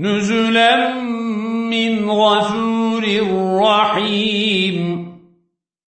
نزلا من غفور رحيم.